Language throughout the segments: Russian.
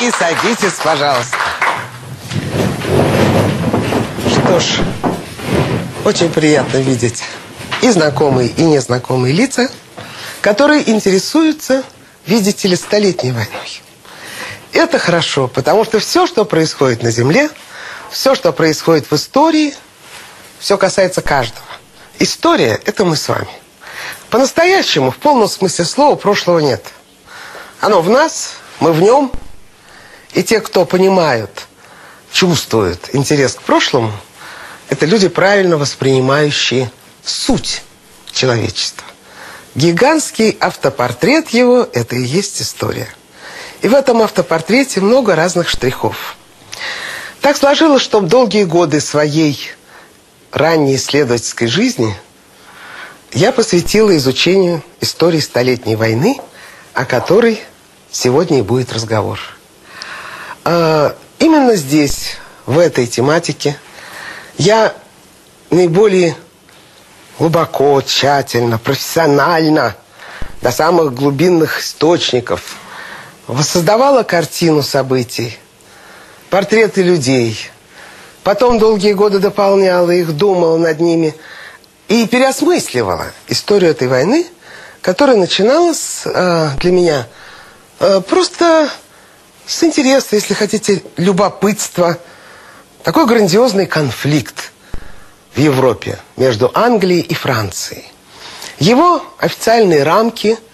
И садитесь, пожалуйста. Что ж, очень приятно видеть и знакомые, и незнакомые лица, которые интересуются, видите ли, столетней войной. Это хорошо, потому что все, что происходит на Земле, все, что происходит в истории, все касается каждого. История – это мы с вами. По-настоящему, в полном смысле слова, прошлого нет. Оно в нас, мы в нем. И те, кто понимают, чувствуют интерес к прошлому, это люди, правильно воспринимающие суть человечества. Гигантский автопортрет его – это и есть история. И в этом автопортрете много разных штрихов. Так сложилось, что долгие годы своей ранней исследовательской жизни я посвятила изучению истории Столетней войны, о которой сегодня и будет разговор. А, именно здесь, в этой тематике, я наиболее глубоко, тщательно, профессионально, до самых глубинных источников воссоздавала картину событий, портреты людей. Потом долгие годы дополняла их, думала над ними и переосмысливала историю этой войны, которая начиналась э, для меня э, просто с интереса, если хотите, любопытства. Такой грандиозный конфликт в Европе между Англией и Францией. Его официальные рамки –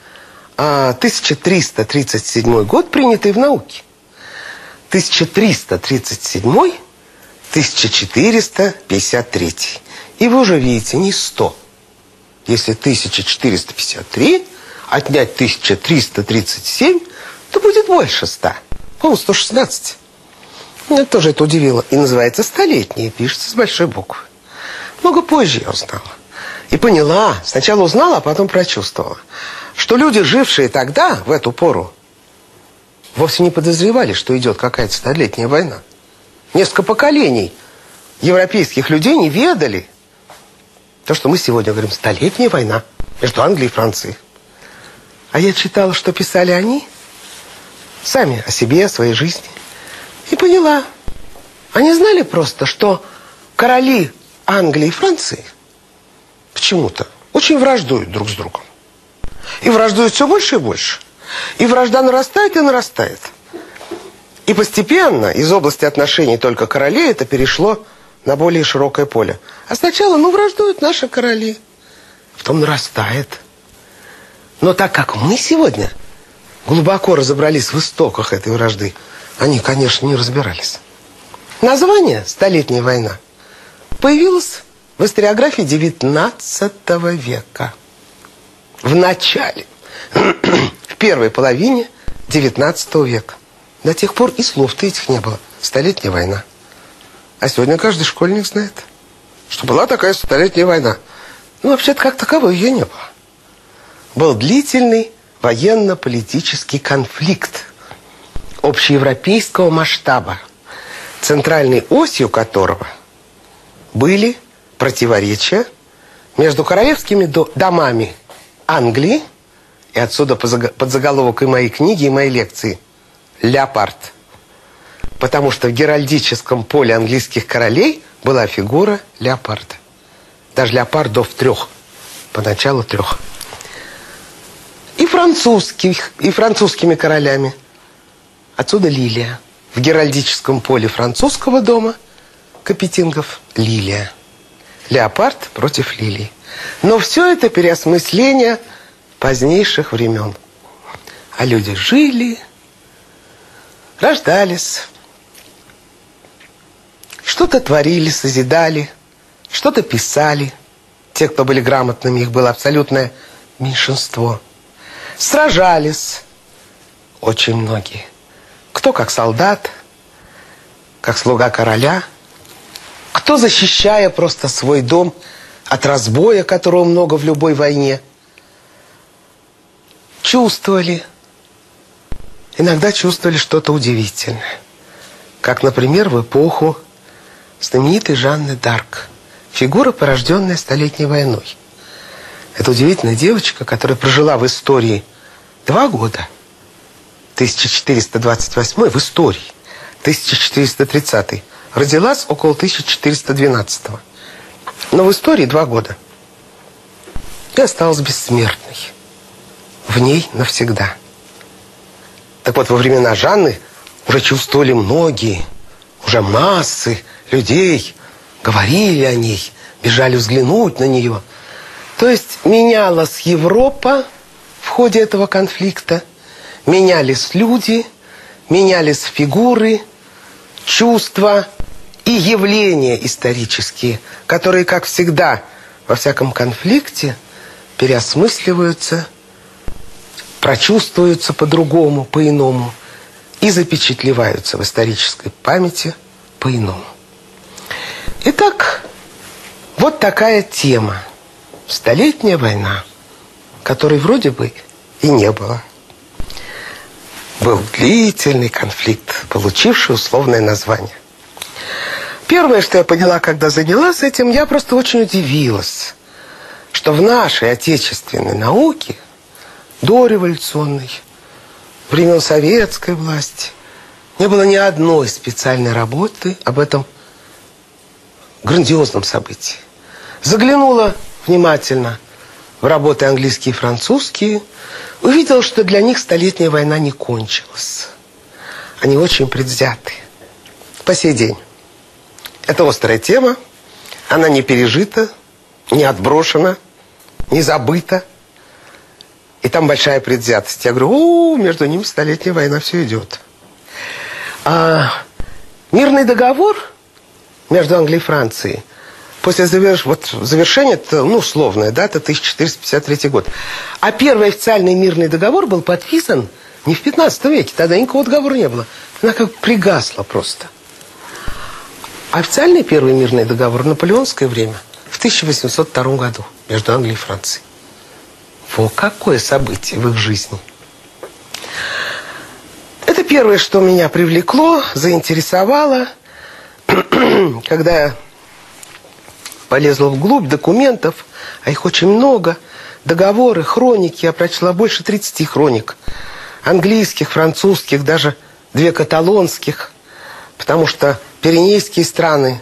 1337 год, принятый в науке. 1337 1453. И вы уже видите, не 100. Если 1453 отнять 1337, то будет больше 100. По-моему, 116. Меня тоже это удивило. И называется «Столетние», пишется с большой буквы. Много позже я узнала. И поняла. Сначала узнала, а потом прочувствовала что люди, жившие тогда, в эту пору, вовсе не подозревали, что идет какая-то столетняя война. Несколько поколений европейских людей не ведали то, что мы сегодня говорим, столетняя война между Англией и Францией. А я читала, что писали они сами о себе, о своей жизни. И поняла. Они знали просто, что короли Англии и Франции почему-то очень враждуют друг с другом. И враждуют все больше и больше. И вражда нарастает и нарастает. И постепенно из области отношений только королей это перешло на более широкое поле. А сначала, ну, враждуют наши короли. Потом нарастает. Но так как мы сегодня глубоко разобрались в истоках этой вражды, они, конечно, не разбирались. Название «Столетняя война» появилось в историографии XIX века в начале, в первой половине XIX века. До тех пор и слов-то этих не было. Столетняя война. А сегодня каждый школьник знает, что была такая столетняя война. Ну, вообще-то, как таковой ее не было. Был длительный военно-политический конфликт общеевропейского масштаба, центральной осью которого были противоречия между королевскими домами Англии, и отсюда под заголовок и моей книги, и моей лекции «Леопард». Потому что в геральдическом поле английских королей была фигура леопарда. Даже леопардов трех. Поначалу трех. И французских, и французскими королями. Отсюда лилия. В геральдическом поле французского дома Капетингов лилия. Леопард против лилии. Но все это переосмысление позднейших времен. А люди жили, рождались, что-то творили, созидали, что-то писали. Те, кто были грамотными, их было абсолютное меньшинство. Сражались очень многие. Кто как солдат, как слуга короля, кто защищая просто свой дом от разбоя, которого много в любой войне. Чувствовали, иногда чувствовали что-то удивительное. Как, например, в эпоху знаменитой Жанны Дарк. Фигура, порожденная Столетней войной. Это удивительная девочка, которая прожила в истории два года. 1428 в истории. 1430 родилась около 1412 но в истории два года. И осталась бессмертной. В ней навсегда. Так вот во времена Жанны уже чувствовали многие уже массы людей. Говорили о ней бежали взглянуть на нее то есть менялась Европа в ходе этого конфликта менялись люди менялись фигуры чувства и явления исторические, которые, как всегда, во всяком конфликте переосмысливаются, прочувствуются по-другому, по-иному и запечатлеваются в исторической памяти по-иному. Итак, вот такая тема. Столетняя война, которой вроде бы и не было. Был длительный конфликт, получивший условное название. Первое, что я поняла, когда занялась этим, я просто очень удивилась, что в нашей отечественной науке, дореволюционной, времен советской власти, не было ни одной специальной работы об этом грандиозном событии. Заглянула внимательно в работы английские и французские, увидела, что для них Столетняя война не кончилась. Они очень предвзяты по сей день. Это острая тема, она не пережита, не отброшена, не забыта. И там большая предвзятость. Я говорю, о, между ними столетняя война, все идет. А мирный договор между Англией и Францией после заверш... вот завершения, это, ну, условная дата, 1453 год. А первый официальный мирный договор был подписан не в 15 веке, тогда никакого договора не было. Она как пригасла просто. Официальный первый мирный договор в наполеонское время в 1802 году между Англией и Францией. Во какое событие в их жизни. Это первое, что меня привлекло, заинтересовало, когда полезла вглубь документов, а их очень много, договоры, хроники, я прочла больше 30 хроник, английских, французских, даже две каталонских, потому что Пиренейские страны,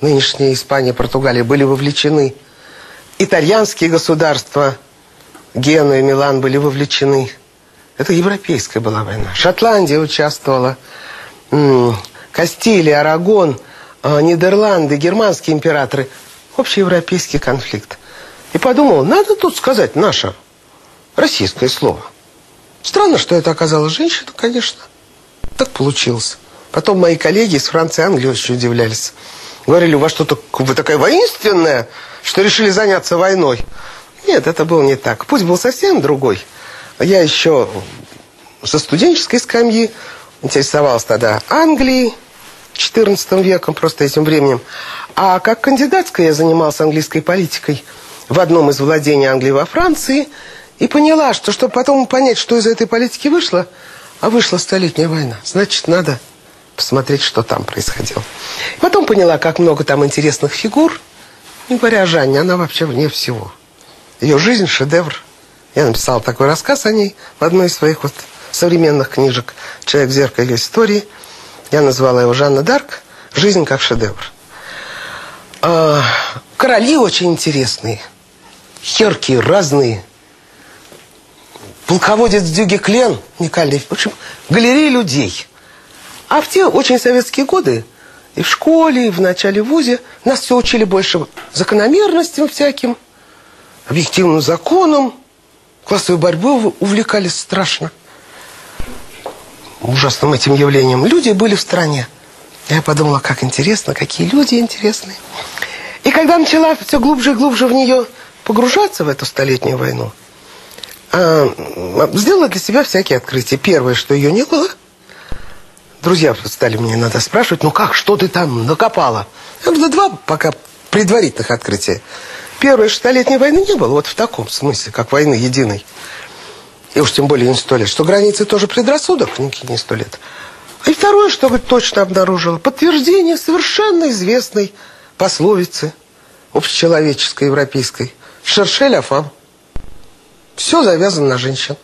нынешняя Испания, Португалия, были вовлечены. Итальянские государства, Гену и Милан были вовлечены. Это европейская была война. Шотландия участвовала, Кастилия, Арагон, а, Нидерланды, германские императоры. Общеевропейский конфликт. И подумал, надо тут сказать наше российское слово. Странно, что это оказалась женщина, конечно. Так получилось. Потом мои коллеги из Франции и Англии очень удивлялись. Говорили, у вас что-то, вы такая воинственная, что решили заняться войной. Нет, это было не так. Путь был совсем другой. Я еще со студенческой скамьи интересовалась тогда Англией, 14 веком, просто этим временем. А как кандидатская я занималась английской политикой в одном из владений Англии во Франции и поняла, что чтобы потом понять, что из этой политики вышло, а вышла Столетняя война, значит, надо посмотреть, что там происходило. Потом поняла, как много там интересных фигур. Не говоря о Жанне, она вообще вне всего. Ее жизнь – шедевр. Я написал такой рассказ о ней в одной из своих вот современных книжек «Человек в зеркале истории». Я назвала его «Жанна Дарк. Жизнь как шедевр». А, короли очень интересные, яркие, разные. Полководец Дюги Клен, уникальный. В общем, галерея людей – а в те очень советские годы и в школе, и в начале вузе нас все учили больше закономерностям всяким, объективным законам. Классовой борьбой увлекались страшно. Ужасным этим явлением. Люди были в стране. Я подумала, как интересно, какие люди интересные. И когда начала все глубже и глубже в нее погружаться, в эту столетнюю войну, а, сделала для себя всякие открытия. Первое, что ее не было. Друзья стали мне иногда спрашивать, ну как, что ты там накопала? Я два пока предварительных открытия. Первое, что столетней войны не было, вот в таком смысле, как войны единой. И уж тем более не сто лет. Что границы тоже предрассудок, никакие не сто лет. И второе, что говорит, точно обнаружила, подтверждение совершенно известной пословицы общечеловеческой, европейской. Шершель афам. Все завязано на женщин.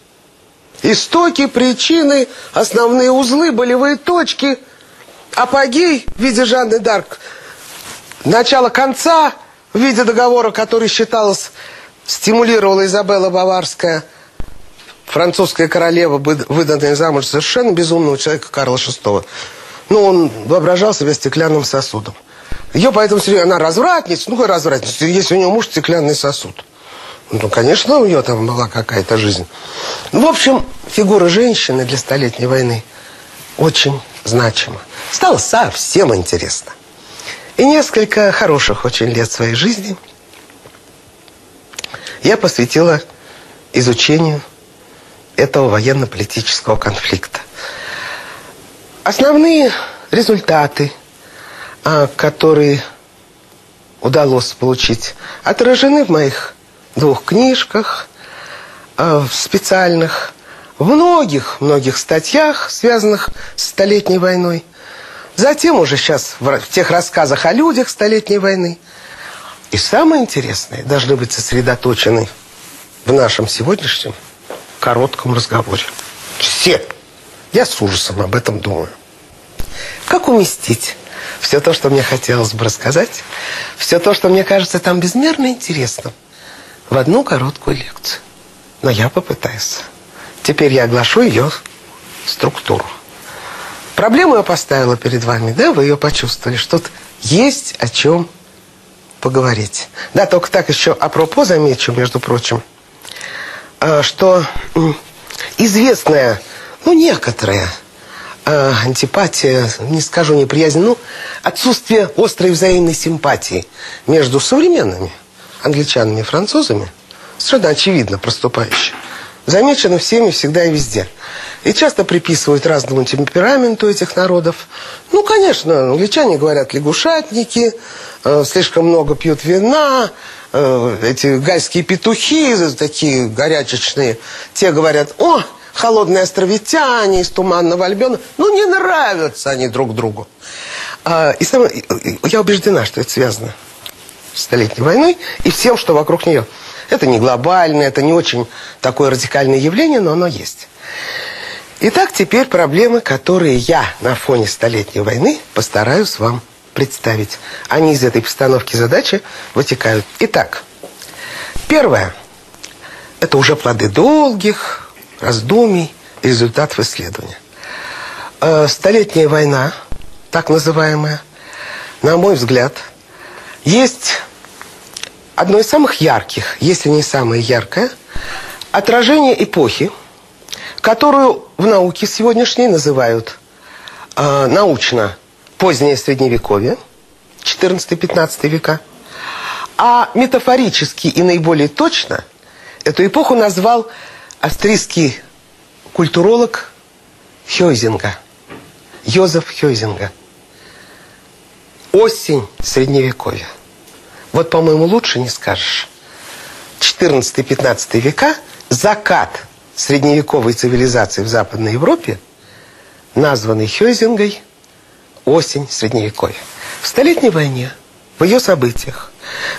Истоки, причины, основные узлы, болевые точки, апогей в виде Жанны Дарк, начало конца в виде договора, который считалось, стимулировала Изабелла Баварская, французская королева, выданная замуж совершенно безумного человека Карла VI. Ну, он воображал себя стеклянным сосудом. Ее поэтому все она развратница, ну какая развратница, если у нее муж стеклянный сосуд. Ну, конечно, у нее там была какая-то жизнь. Ну, в общем, фигура женщины для Столетней войны очень значима. Стало совсем интересно. И несколько хороших очень лет своей жизни я посвятила изучению этого военно-политического конфликта. Основные результаты, а, которые удалось получить, отражены в моих двух книжках а, специальных, в многих-многих статьях, связанных с Столетней войной. Затем уже сейчас в тех рассказах о людях Столетней войны. И самое интересное должны быть сосредоточены в нашем сегодняшнем коротком разговоре. Все. Я с ужасом об этом думаю. Как уместить все то, что мне хотелось бы рассказать, все то, что мне кажется там безмерно интересным, в одну короткую лекцию. Но я попытаюсь. Теперь я оглашу ее структуру. Проблему я поставила перед вами, да? Вы ее почувствовали, что тут есть о чем поговорить. Да, только так еще апропо замечу, между прочим, что известная, ну, некоторая антипатия, не скажу неприязнь, ну, отсутствие острой взаимной симпатии между современными англичанами и французами, совершенно очевидно проступающе, замечено всеми всегда и везде. И часто приписывают разному темпераменту этих народов. Ну, конечно, англичане говорят лягушатники, э, слишком много пьют вина, э, эти гальские петухи, такие горячечные, те говорят, о, холодные островитяне из Туманного Альбиона. Ну, не нравятся они друг другу. А, и сам, я убеждена, что это связано с Столетней войной и всем, что вокруг нее. Это не глобальное, это не очень такое радикальное явление, но оно есть. Итак, теперь проблемы, которые я на фоне Столетней войны постараюсь вам представить. Они из этой постановки задачи вытекают. Итак, первое. Это уже плоды долгих раздумий и результатов исследования. Э, Столетняя война, так называемая, на мой взгляд, есть одно из самых ярких, если не самое яркое, отражение эпохи, которую в науке сегодняшней называют э, научно позднее Средневековье, 14-15 века, а метафорически и наиболее точно эту эпоху назвал австрийский культуролог Хёйзинга, Йозеф Хёйзинга. Осень Средневековья. Вот, по-моему, лучше не скажешь. 14-15 века, закат средневековой цивилизации в Западной Европе, названный Хёйзингой «Осень Средневековья». В Столетней войне, в ее событиях,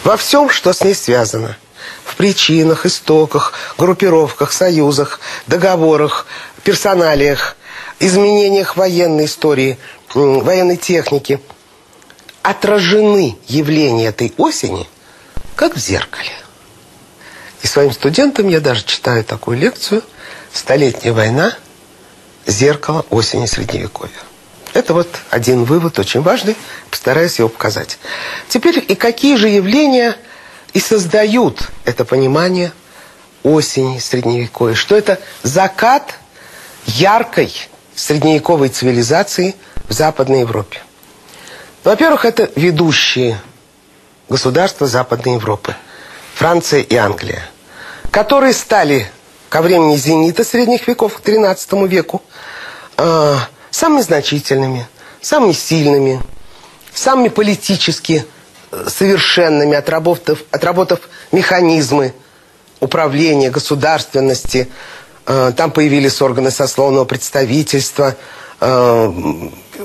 во всем, что с ней связано, в причинах, истоках, группировках, союзах, договорах, персоналиях, изменениях военной истории, военной техники, отражены явления этой осени, как в зеркале. И своим студентам я даже читаю такую лекцию «Столетняя война. Зеркало осени Средневековья». Это вот один вывод, очень важный. Постараюсь его показать. Теперь и какие же явления и создают это понимание осени Средневековья? Что это закат яркой средневековой цивилизации в Западной Европе. Во-первых, это ведущие государства Западной Европы – Франция и Англия, которые стали ко времени зенита средних веков, к XIII веку, э, самыми значительными, самыми сильными, самыми политически э, совершенными, отработав, отработав механизмы управления, государственности. Э, там появились органы сословного представительства. Э,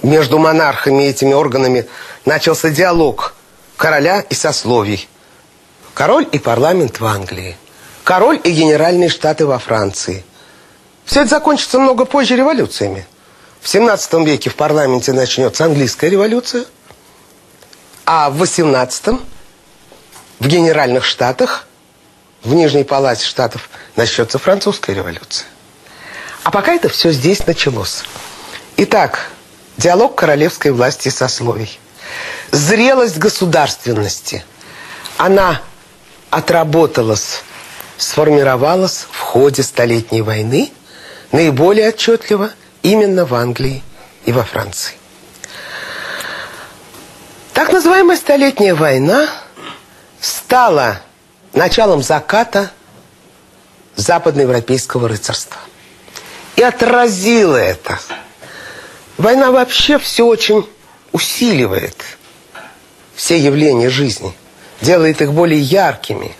между монархами и этими органами начался диалог короля и сословий. Король и парламент в Англии. Король и генеральные штаты во Франции. Все это закончится много позже революциями. В 17 веке в парламенте начнется английская революция, а в 18 в генеральных штатах, в Нижней палате штатов, начнется французская революция. А пока это все здесь началось. Итак, диалог королевской власти и сословий. Зрелость государственности. Она отработалась, сформировалась в ходе Столетней войны наиболее отчетливо именно в Англии и во Франции. Так называемая Столетняя война стала началом заката западноевропейского рыцарства. И отразила это. Война вообще все очень усиливает. Все явления жизни. Делает их более яркими.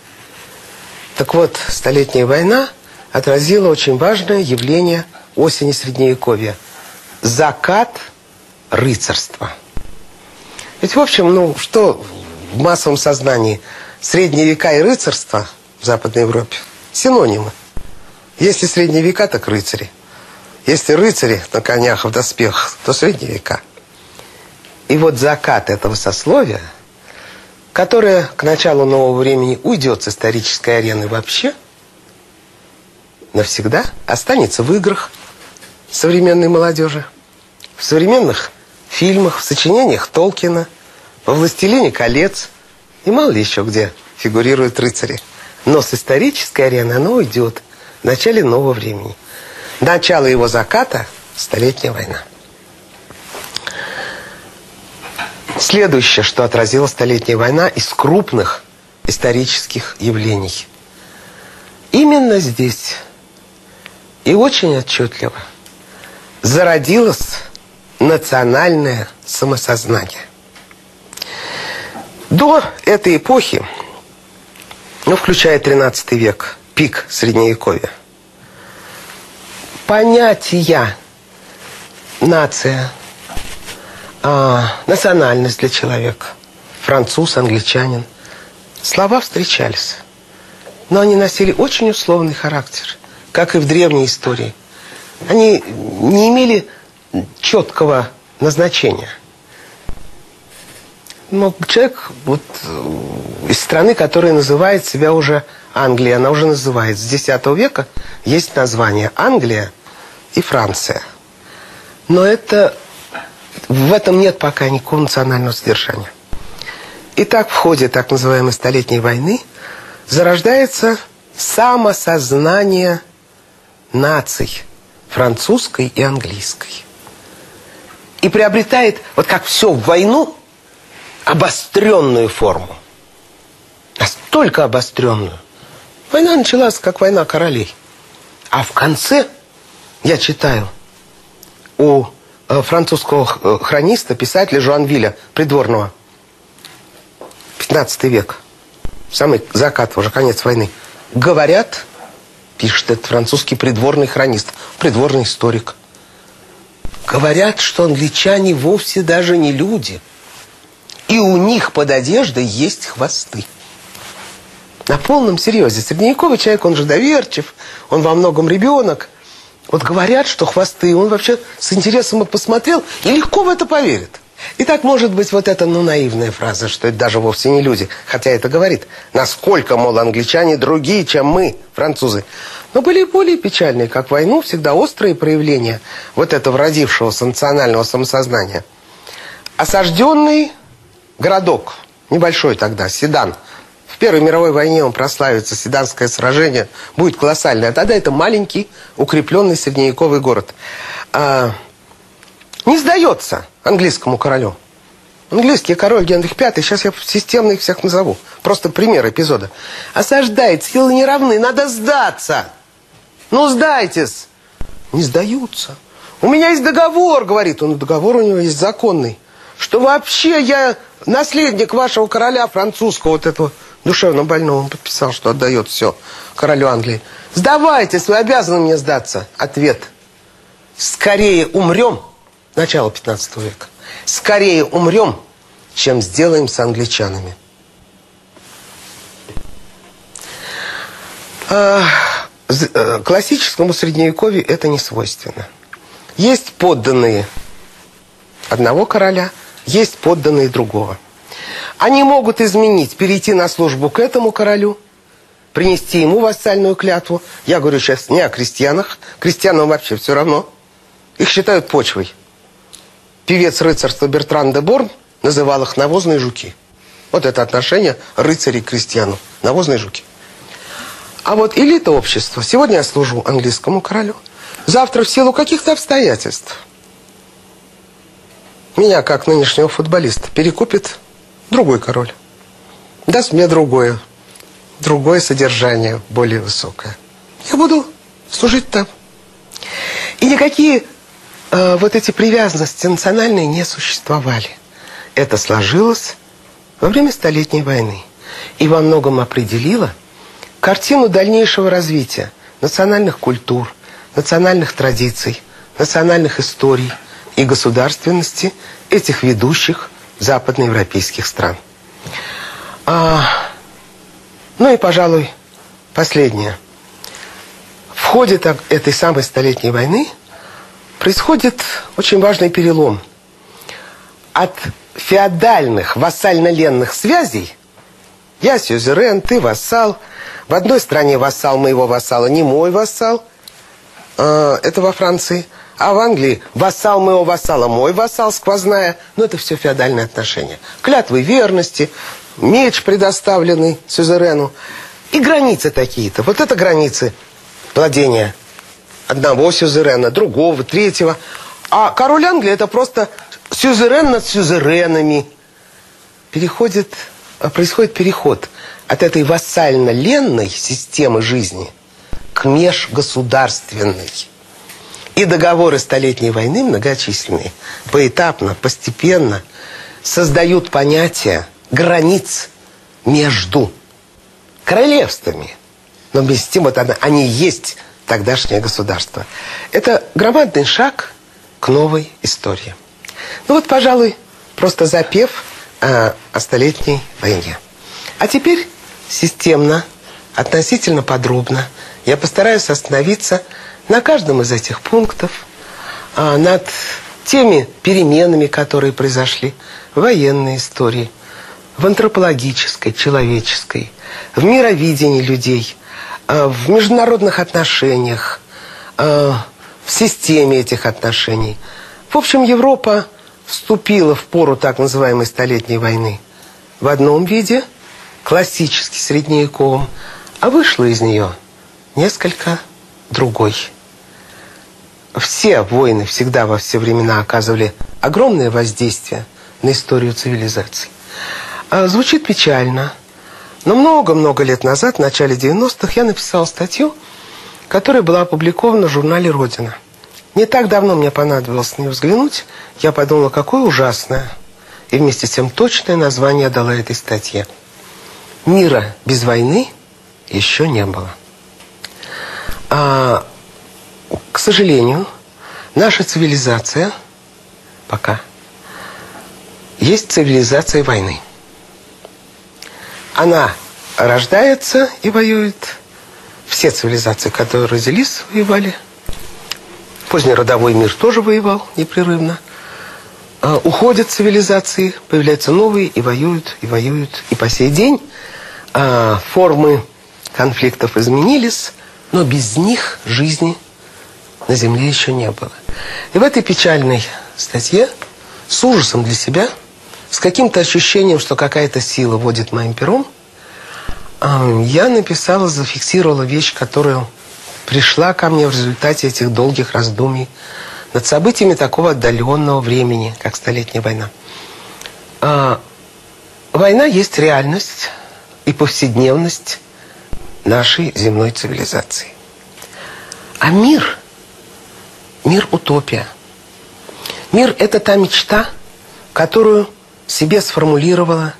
Так вот, Столетняя война отразила очень важное явление осени Средневековья. Закат рыцарства. Ведь, в общем, ну, что в массовом сознании? Средние века и рыцарство в Западной Европе синонимы. Если средние века, так рыцари. Если рыцари на конях в доспехах, то средние века. И вот закат этого сословия, которое к началу нового времени уйдет с исторической арены вообще, навсегда останется в играх современной молодежи, в современных фильмах, в сочинениях Толкина, во «Властелине колец» и мало ли еще где фигурируют рыцари. Но с исторической арены оно уйдет в начале нового времени. Начало его заката – Столетняя война. Следующее, что отразила Столетняя война из крупных исторических явлений. Именно здесь и очень отчетливо зародилось национальное самосознание. До этой эпохи, ну, включая 13 век, пик Средневековья, понятия нация, а, национальность для человека, француз, англичанин, слова встречались, но они носили очень условный характер, как и в древней истории. Они не имели четкого назначения. Но человек вот из страны, которая называет себя уже Англия, она уже называет. С X века есть название Англия и Франция. Но это в этом нет пока никакого национального содержания. Итак, в ходе так называемой Столетней войны зарождается самосознание наций французской и английской и приобретает, вот как все в войну, обостренную форму. Настолько обостренную. Война началась как война королей. А в конце, я читаю, у э, французского э, хрониста, писателя Жуанвиля, придворного, 15 век, самый закат, уже конец войны, говорят, пишет этот французский придворный хронист, придворный историк – Говорят, что англичане вовсе даже не люди. И у них под одеждой есть хвосты. На полном серьезе. Средневековый человек, он же доверчив, он во многом ребенок. Вот говорят, что хвосты, он вообще с интересом посмотрел и легко в это поверит. И так может быть вот эта, ну, наивная фраза, что это даже вовсе не люди. Хотя это говорит, насколько, мол, англичане другие, чем мы, французы. Но были более печальные, как войну, всегда острые проявления вот этого родившегося национального самосознания. Осажденный городок, небольшой тогда, Седан. В Первой мировой войне он прославится, Седанское сражение будет колоссальное. А тогда это маленький, укрепленный средневековый город. А, не сдается английскому королю. Английский король Генрих V, сейчас я системно их всех назову. Просто пример эпизода. Осаждает, силы не равны, надо сдаться. Ну, сдайтесь. Не сдаются. У меня есть договор, говорит он. Договор у него есть законный. Что вообще я наследник вашего короля французского, вот этого душевно больного. Он подписал, что отдает все королю Англии. Сдавайтесь, вы обязаны мне сдаться. Ответ. Скорее умрем, начало 15 века, скорее умрем, чем сделаем с англичанами. А, э, классическому средневековью это не свойственно. Есть подданные одного короля, есть подданные другого. Они могут изменить, перейти на службу к этому королю, принести ему вассальную клятву. Я говорю сейчас не о крестьянах. Крестьянам вообще все равно. Их считают почвой. Певец рыцарства Бертран де Борн называл их навозные жуки. Вот это отношение рыцарей к крестьяну. Навозные жуки. А вот элита общества. Сегодня я служу английскому королю. Завтра в силу каких-то обстоятельств меня, как нынешнего футболиста, перекупит другой король. Даст мне другое. Другое содержание, более высокое. Я буду служить там. И никакие э, вот эти привязанности национальные не существовали. Это сложилось во время Столетней войны. И во многом определило картину дальнейшего развития национальных культур, национальных традиций, национальных историй и государственности этих ведущих западноевропейских стран. А, ну и, пожалуй, последнее. В ходе так, этой самой Столетней войны происходит очень важный перелом. От феодальных вассально-ленных связей я сюзерен, ты вассал. В одной стране вассал моего вассала не мой вассал. Э, это во Франции. А в Англии вассал моего вассала мой вассал, сквозная. Но это все феодальные отношения. Клятвы верности, меч предоставленный сюзерену. И границы такие-то. Вот это границы владения одного сюзерена, другого, третьего. А король Англии это просто сюзерен над сюзеренами. Переходит, а, происходит переход от этой вассально-ленной системы жизни к межгосударственной. И договоры Столетней войны многочисленные, поэтапно, постепенно создают понятие границ между королевствами. Но вместе с тем вот они есть тогдашнее государство. Это громадный шаг к новой истории. Ну вот, пожалуй, просто запев э, о Столетней войне. А теперь системно, относительно подробно я постараюсь остановиться на каждом из этих пунктов, э, над теми переменами, которые произошли в военной истории, в антропологической, человеческой, в мировидении людей, в международных отношениях, э, в системе этих отношений. В общем, Европа вступила в пору так называемой Столетней войны в одном виде, классически средневековом, а вышла из нее несколько другой. Все войны всегда во все времена оказывали огромное воздействие на историю цивилизаций. А звучит печально, но много-много лет назад, в начале 90-х, я написал статью, которая была опубликована в журнале «Родина». Не так давно мне понадобилось на нее взглянуть. Я подумала, какое ужасное и вместе с тем точное название дала этой статье. Мира без войны еще не было. А, к сожалению, наша цивилизация пока есть цивилизация войны. Она рождается и воюет. Все цивилизации, которые родились, воевали – Поздний родовой мир тоже воевал непрерывно. А, уходят цивилизации, появляются новые и воюют, и воюют. И по сей день а, формы конфликтов изменились, но без них жизни на Земле еще не было. И в этой печальной статье с ужасом для себя, с каким-то ощущением, что какая-то сила водит моим пером, я написала, зафиксировала вещь, которую пришла ко мне в результате этих долгих раздумий над событиями такого отдаленного времени, как Столетняя война. А, война есть реальность и повседневность нашей земной цивилизации. А мир, мир утопия. Мир – это та мечта, которую себе сформулировало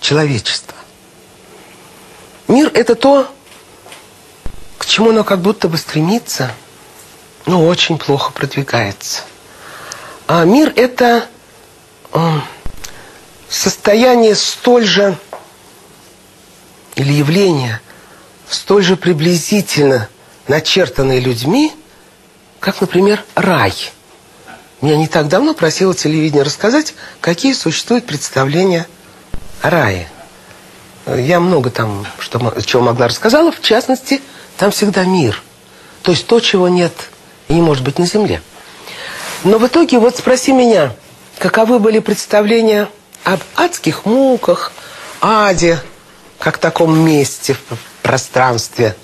человечество. Мир – это то, к чему оно как будто бы стремится, но очень плохо продвигается. А мир – это состояние столь же, или явление, столь же приблизительно начертанное людьми, как, например, рай. Меня не так давно просило телевидение рассказать, какие существуют представления о рае. Я много там что, чего могла рассказала, в частности, там всегда мир. То есть то, чего нет и не может быть на земле. Но в итоге, вот спроси меня, каковы были представления об адских муках, аде, как таком месте в пространстве.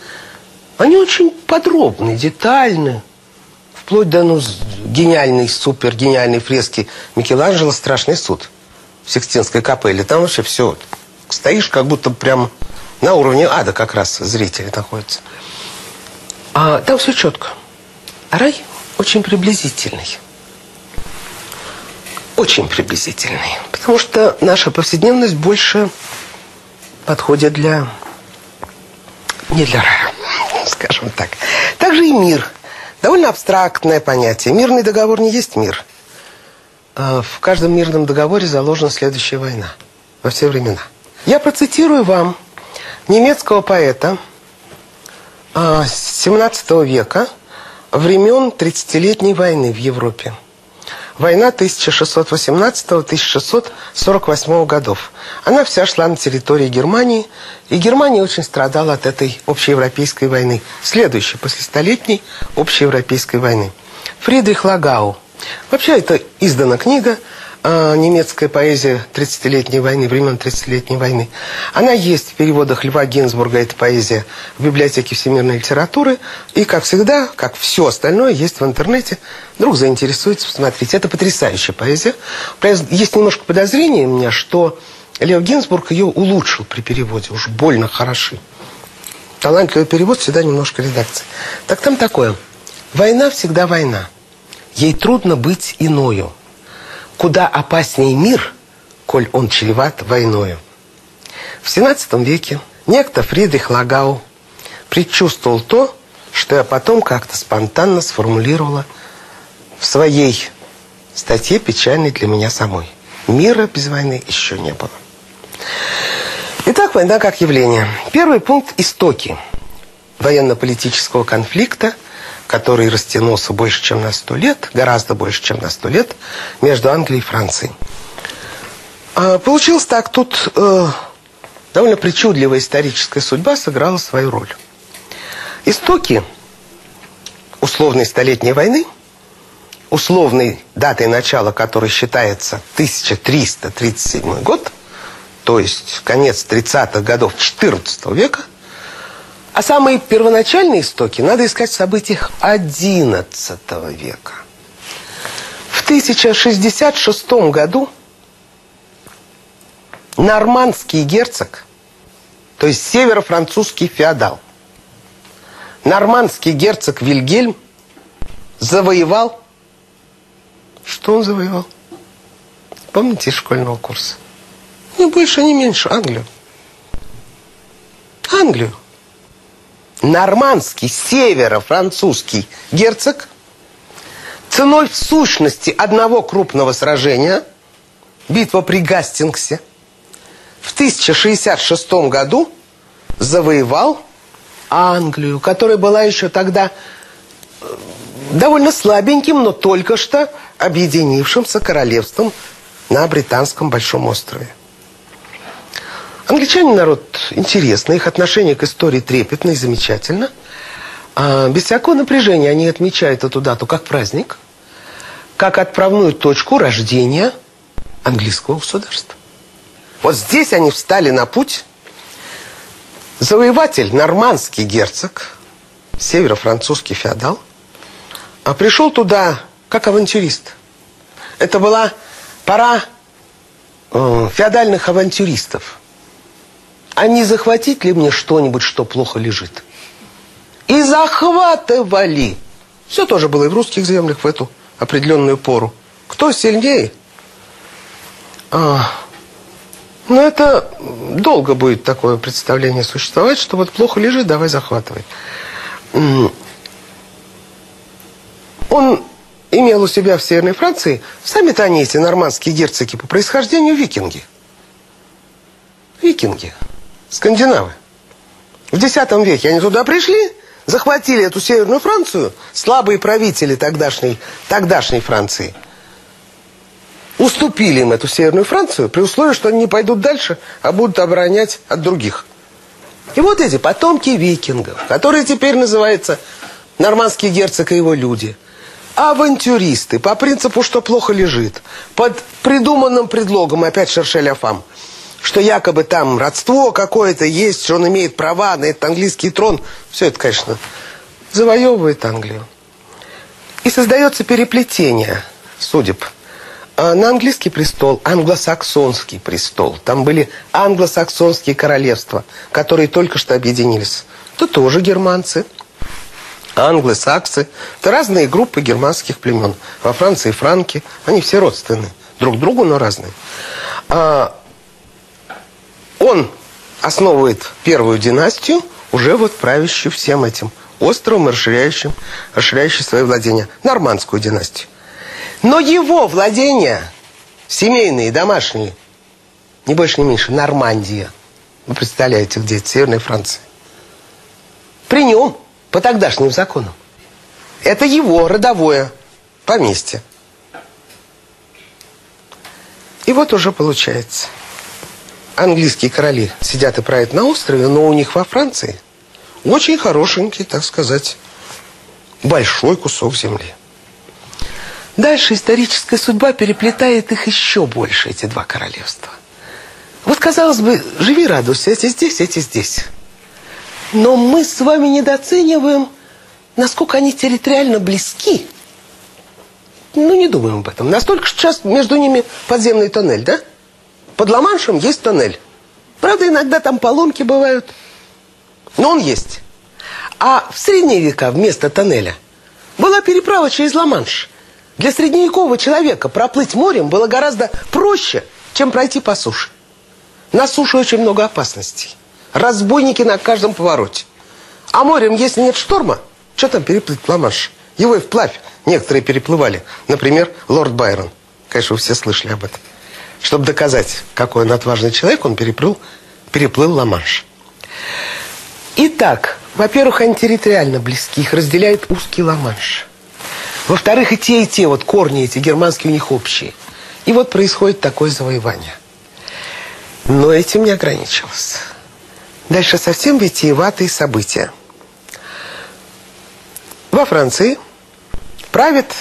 Они очень подробны, детальны. Вплоть до ну, гениальной, супер гениальной фрески Микеланджело «Страшный суд» в Сикстинской капелле. Там вообще все. Стоишь, как будто прям на уровне ада как раз зрители находятся. А там все четко. Рай очень приблизительный. Очень приблизительный. Потому что наша повседневность больше подходит для... Не для рая, скажем так. Также и мир. Довольно абстрактное понятие. Мирный договор не есть мир. А в каждом мирном договоре заложена следующая война. Во все времена. Я процитирую вам немецкого поэта 17 а, века, времен 30-летней войны в Европе. Война 1618-1648 годов. Она вся шла на территории Германии, и Германия очень страдала от этой общеевропейской войны, следующей после столетней общеевропейской войны. Фридрих Лагау. Вообще, это издана книга э, немецкая поэзия 30-летней войны, времен 30-летней войны. Она есть в переводах Льва Гинзбурга, эта поэзия, в библиотеке всемирной литературы. И, как всегда, как все остальное, есть в интернете. Вдруг заинтересуется, посмотрите. Это потрясающая поэзия. Есть немножко подозрения у меня, что Лев Гинзбург ее улучшил при переводе. Уж больно хороши. Талантливый перевод всегда немножко редакция. Так там такое. Война всегда война. Ей трудно быть иною куда опаснее мир, коль он чреват войною. В XVII веке некто Фридрих Лагау предчувствовал то, что я потом как-то спонтанно сформулировала в своей статье, печальной для меня самой. Мира без войны еще не было. Итак, война как явление. Первый пункт – истоки военно-политического конфликта – который растянулся больше, чем на сто лет, гораздо больше, чем на сто лет, между Англией и Францией. А получилось так, тут э, довольно причудливая историческая судьба сыграла свою роль. Истоки условной столетней войны, условной датой начала которой считается 1337 год, то есть конец 30-х годов 14 века, а самые первоначальные истоки надо искать в событиях XI века. В 1066 году нормандский герцог, то есть северо-французский феодал, нормандский герцог Вильгельм завоевал... Что он завоевал? Помните из школьного курса? Не больше, не меньше. Англию. Англию нормандский, северо-французский герцог ценой в сущности одного крупного сражения, битва при Гастингсе, в 1066 году завоевал Англию, которая была еще тогда э, довольно слабеньким, но только что объединившимся королевством на Британском Большом острове. Англичане народ интересный, их отношение к истории трепетно и замечательно. А без всякого напряжения они отмечают эту дату как праздник, как отправную точку рождения английского государства. Вот здесь они встали на путь. Завоеватель, нормандский герцог, северо-французский феодал, а пришел туда как авантюрист. Это была пора э, феодальных авантюристов – а не захватить ли мне что-нибудь, что плохо лежит? и захватывали. Все тоже было и в русских землях в эту определенную пору. Кто сильнее? А, ну, это долго будет такое представление существовать, что вот плохо лежит, давай захватывай. Он имел у себя в Северной Франции, сами-то они, эти нормандские герцоги, по происхождению викинги. Викинги, скандинавы. В X веке они туда пришли, захватили эту Северную Францию, слабые правители тогдашней, тогдашней Франции, уступили им эту Северную Францию при условии, что они не пойдут дальше, а будут оборонять от других. И вот эти потомки викингов, которые теперь называются нормандский герцог и его люди – авантюристы, по принципу, что плохо лежит, под придуманным предлогом, опять Шершеля Фам, что якобы там родство какое-то есть, что он имеет права на этот английский трон. Все это, конечно, завоевывает Англию. И создается переплетение судеб. А на английский престол, англосаксонский престол. Там были англосаксонские королевства, которые только что объединились. Это тоже германцы англы, саксы. Это разные группы германских племен. Во Франции франки. Они все родственные. Друг другу, но разные. А он основывает первую династию, уже вот правящую всем этим островом, расширяющим, расширяющим свои владения. Нормандскую династию. Но его владения, семейные, домашние, не больше, не меньше, Нормандия. Вы представляете, где это? Северная Франция. При нем по тогдашним законам. Это его родовое поместье. И вот уже получается. Английские короли сидят и правят на острове, но у них во Франции очень хорошенький, так сказать, большой кусок земли. Дальше историческая судьба переплетает их еще больше, эти два королевства. Вот, казалось бы, живи, радуйся, эти здесь, эти здесь. Но мы с вами недооцениваем, насколько они территориально близки. Ну, не думаем об этом. Настолько, сейчас между ними подземный тоннель, да? Под Ла-Маншем есть тоннель. Правда, иногда там поломки бывают. Но он есть. А в средние века вместо тоннеля была переправа через Ла-Манш. Для средневекового человека проплыть морем было гораздо проще, чем пройти по суше. На суше очень много опасностей. Разбойники на каждом повороте. А морем, если нет шторма, что там переплыть Ла-Манш? Его и вплавь некоторые переплывали. Например, лорд Байрон. Конечно, вы все слышали об этом. Чтобы доказать, какой он отважный человек, он переплыл, переплыл Ла-Манш. Итак, во-первых, они территориально близки. Их разделяет узкий Ла-Манш. Во-вторых, и те, и те, вот корни эти германские у них общие. И вот происходит такое завоевание. Но этим не ограничилось. Дальше совсем витиеватые события. Во Франции правит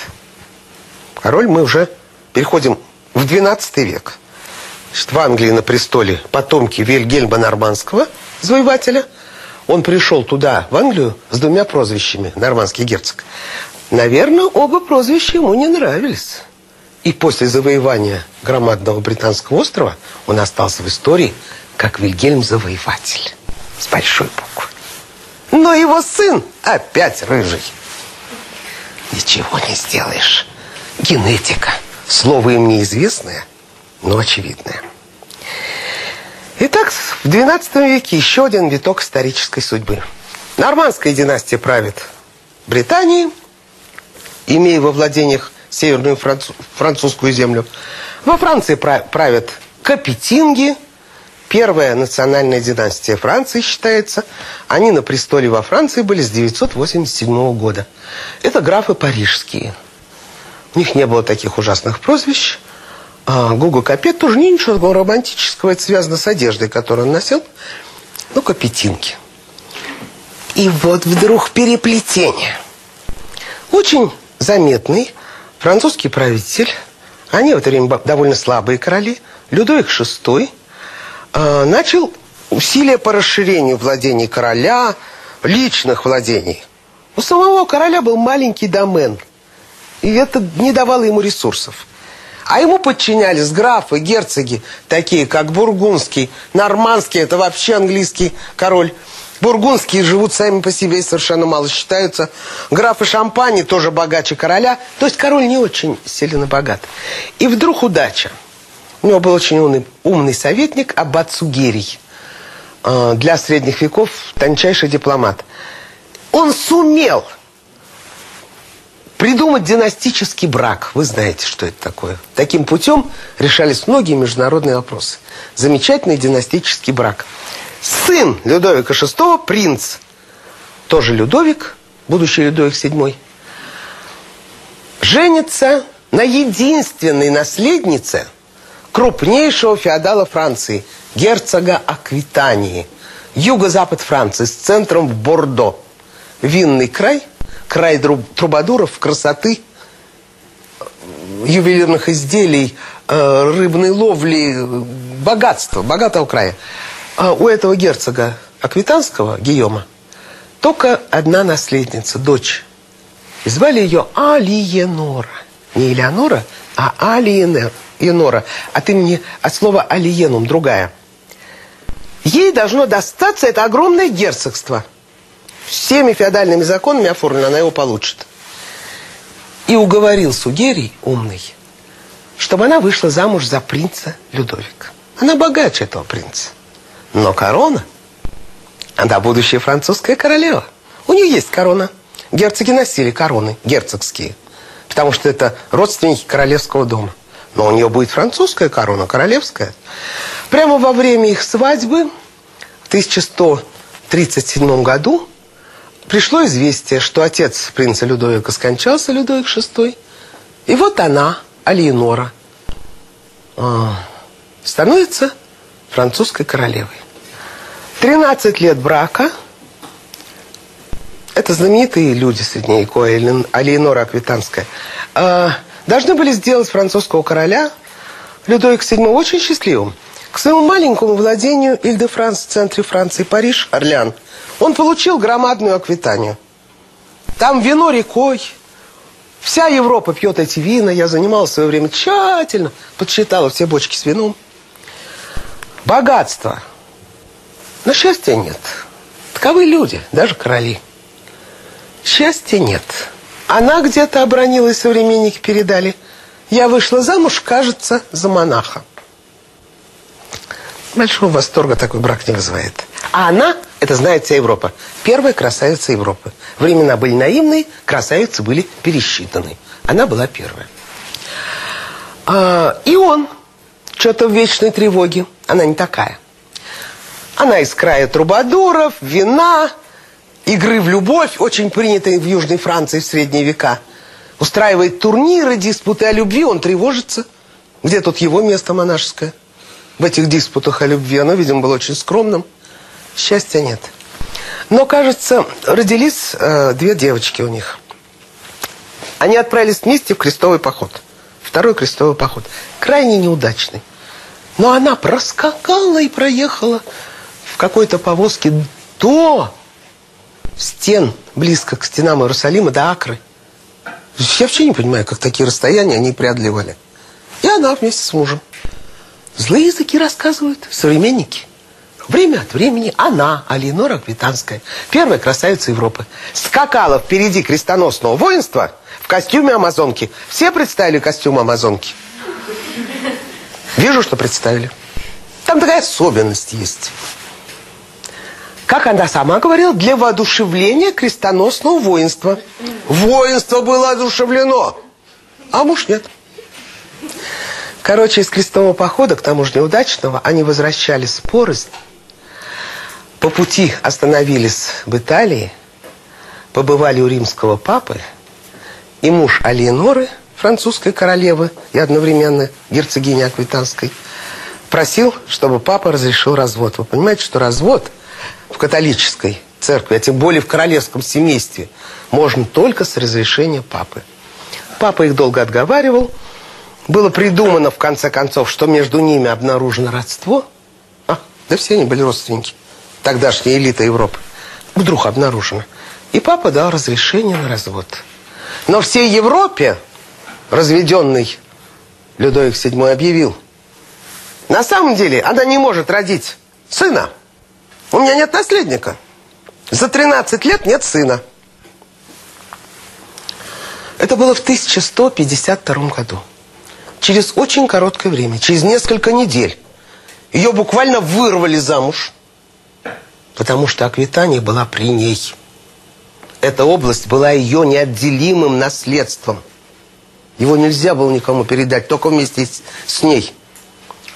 король, мы уже переходим 12 век. Значит, в Англии на престоле потомки Вильгельма Нормандского, завоевателя. Он пришел туда, в Англию, с двумя прозвищами, нормандский герцог. Наверное, оба прозвища ему не нравились. И после завоевания громадного британского острова он остался в истории как Вильгельм Завоеватель с большой буквы. Но его сын опять рыжий. Ничего не сделаешь. Генетика. Слово им неизвестное, но очевидное. Итак, в XII веке еще один виток исторической судьбы. Нормандская династия правит Британией, имея во владениях северную французскую землю. Во Франции правят капетинги – Первая национальная династия Франции считается. Они на престоле во Франции были с 987 года. Это графы парижские. У них не было таких ужасных прозвищ. А Гуго Капет тоже не ничего романтического. Это связано с одеждой, которую он носил. Ну, капетинки. И вот вдруг переплетение. Очень заметный французский правитель. Они в это время довольно слабые короли. Людовик VI э, начал усилия по расширению владений короля, личных владений. У самого короля был маленький домен, и это не давало ему ресурсов. А ему подчинялись графы, герцоги, такие как Бургундский, Нормандский, это вообще английский король, Бургундские живут сами по себе и совершенно мало считаются. Графы Шампани тоже богаче короля. То есть король не очень силен и богат. И вдруг удача. У него был очень умный, умный советник Аббат Сугерий. Э, для средних веков тончайший дипломат. Он сумел придумать династический брак. Вы знаете, что это такое. Таким путем решались многие международные вопросы. Замечательный династический брак. Сын Людовика VI, принц, тоже Людовик, будущий Людовик VII, женится на единственной наследнице крупнейшего феодала Франции, герцога Аквитании. Юго-запад Франции с центром в Бордо. Винный край, край трубадуров, красоты, ювелирных изделий, э, рыбной ловли, богатства, богатого края. А у этого герцога Аквитанского, Гийома, только одна наследница, дочь. И звали ее Алиенора. Не Элеонора, а Алиенора. От имени, от слова Алиенум, другая. Ей должно достаться это огромное герцогство. Всеми феодальными законами оформлено, она его получит. И уговорил Сугерий, умный, чтобы она вышла замуж за принца Людовика. Она богаче этого принца. Но корона, она будущая французская королева. У нее есть корона. Герцоги носили короны, герцогские. Потому что это родственники королевского дома. Но у нее будет французская корона, королевская. Прямо во время их свадьбы в 1137 году пришло известие, что отец принца Людовика скончался, Людовик VI. И вот она, Алиенора, а, становится французской королевой. 13 лет брака. Это знаменитые люди средневековья, Алиенора Аквитанская. А, должны были сделать французского короля Людовик VII очень счастливым. К своему маленькому владению Иль-де-Франс в центре Франции, Париж, Орлеан, он получил громадную Аквитанию. Там вино рекой. Вся Европа пьет эти вина. Я занималась в свое время тщательно, подсчитала все бочки с вином. Богатство. Но счастья нет. Таковы люди, даже короли. Счастья нет. Она где-то обронила, и современники передали. Я вышла замуж, кажется, за монаха. Большого восторга такой брак не вызывает. А она, это знает вся Европа, первая красавица Европы. Времена были наивные, красавицы были пересчитаны. Она была первая. А, и он что-то в вечной тревоге. Она не такая. Она из края трубадуров, вина, игры в любовь, очень принятой в Южной Франции в средние века. Устраивает турниры, диспуты о любви, он тревожится. Где тут его место монашеское? В этих диспутах о любви оно, видимо, было очень скромным. Счастья нет. Но, кажется, родились э, две девочки у них. Они отправились вместе в крестовый поход. Второй крестовый поход. Крайне неудачный. Но она проскакала и проехала в какой-то повозке до стен, близко к стенам Иерусалима, до Акры. Я вообще не понимаю, как такие расстояния они преодолевали. И она вместе с мужем. Злые языки рассказывают современники. Время от времени она, Алинора Аквитанская, первая красавица Европы, скакала впереди крестоносного воинства в костюме амазонки. Все представили костюм амазонки? Вижу, что представили. Там такая особенность есть. Как она сама говорила, для воодушевления крестоносного воинства. Воинство было одушевлено, а муж нет. Короче, из крестового похода, к тому же неудачного, они возвращались порознь. По пути остановились в Италии, побывали у римского папы, и муж Алиеноры – французской королевы и одновременно герцогини Аквитанской, просил, чтобы папа разрешил развод. Вы понимаете, что развод в католической церкви, а тем более в королевском семействе, можно только с разрешения папы. Папа их долго отговаривал. Было придумано, в конце концов, что между ними обнаружено родство. А, да все они были родственники. Тогдашняя элита Европы. Вдруг обнаружено. И папа дал разрешение на развод. Но всей Европе разведенный Людовик VII объявил. На самом деле она не может родить сына. У меня нет наследника. За 13 лет нет сына. Это было в 1152 году. Через очень короткое время, через несколько недель, ее буквально вырвали замуж, потому что Аквитания была при ней. Эта область была ее неотделимым наследством. Его нельзя было никому передать, только вместе с ней.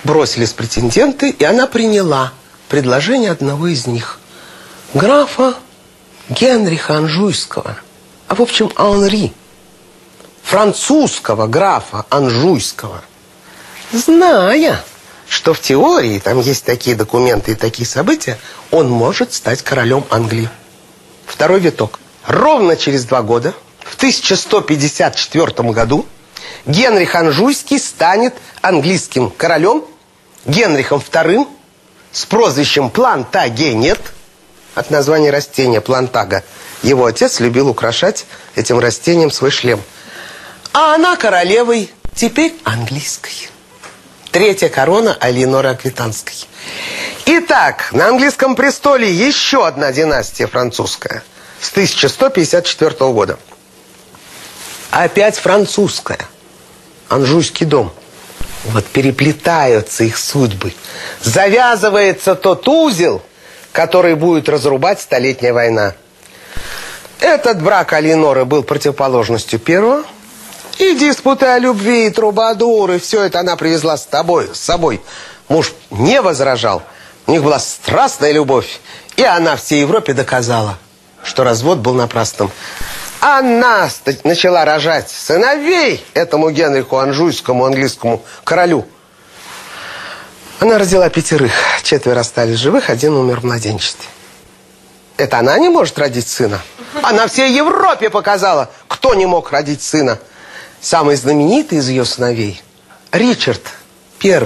Бросились претенденты, и она приняла предложение одного из них. Графа Генриха Анжуйского, а в общем Анри, французского графа Анжуйского, зная, что в теории, там есть такие документы и такие события, он может стать королем Англии. Второй виток. Ровно через два года, в 1154 году, Генрих Анжуйский станет английским королем Генрихом II с прозвищем Плантагенет от названия растения Плантага. Его отец любил украшать этим растением свой шлем. А она королевой, теперь английской. Третья корона Алиноры Аквитанской. Итак, на английском престоле еще одна династия французская с 1154 года. Опять французская. Анжуйский дом. Вот переплетаются их судьбы. Завязывается тот узел, который будет разрубать Столетняя война. Этот брак Алиноры был противоположностью первого. И диспуты о любви, и трубадуры, все это она привезла с тобой, с собой. Муж не возражал. У них была страстная любовь. И она всей Европе доказала, что развод был напрасным. Она начала рожать сыновей этому Генриху Анжуйскому, английскому королю. Она родила пятерых. Четверо остались живых, один умер в младенчестве. Это она не может родить сына? Она всей Европе показала, кто не мог родить сына. Самый знаменитый из ее сыновей – Ричард I,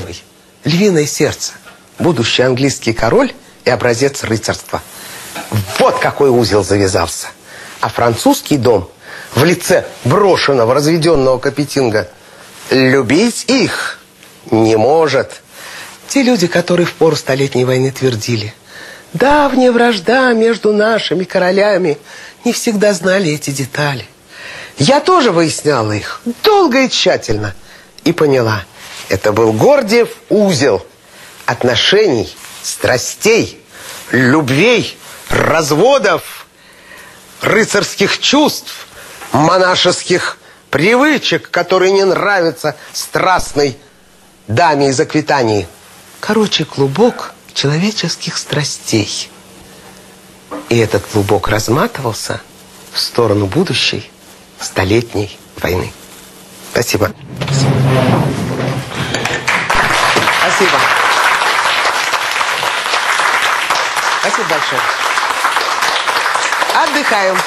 львиное сердце, будущий английский король и образец рыцарства. Вот какой узел завязался. А французский дом в лице брошенного, разведенного Капетинга любить их не может. Те люди, которые в пору Столетней войны твердили, давняя вражда между нашими королями, не всегда знали эти детали. Я тоже выясняла их долго и тщательно и поняла, это был Гордиев узел отношений, страстей, любвей, разводов, рыцарских чувств, монашеских привычек, которые не нравятся страстной даме из Аквитании. Короче, клубок человеческих страстей. И этот клубок разматывался в сторону будущей столетней войны. Спасибо. Спасибо. Спасибо большое. Отдыхаем.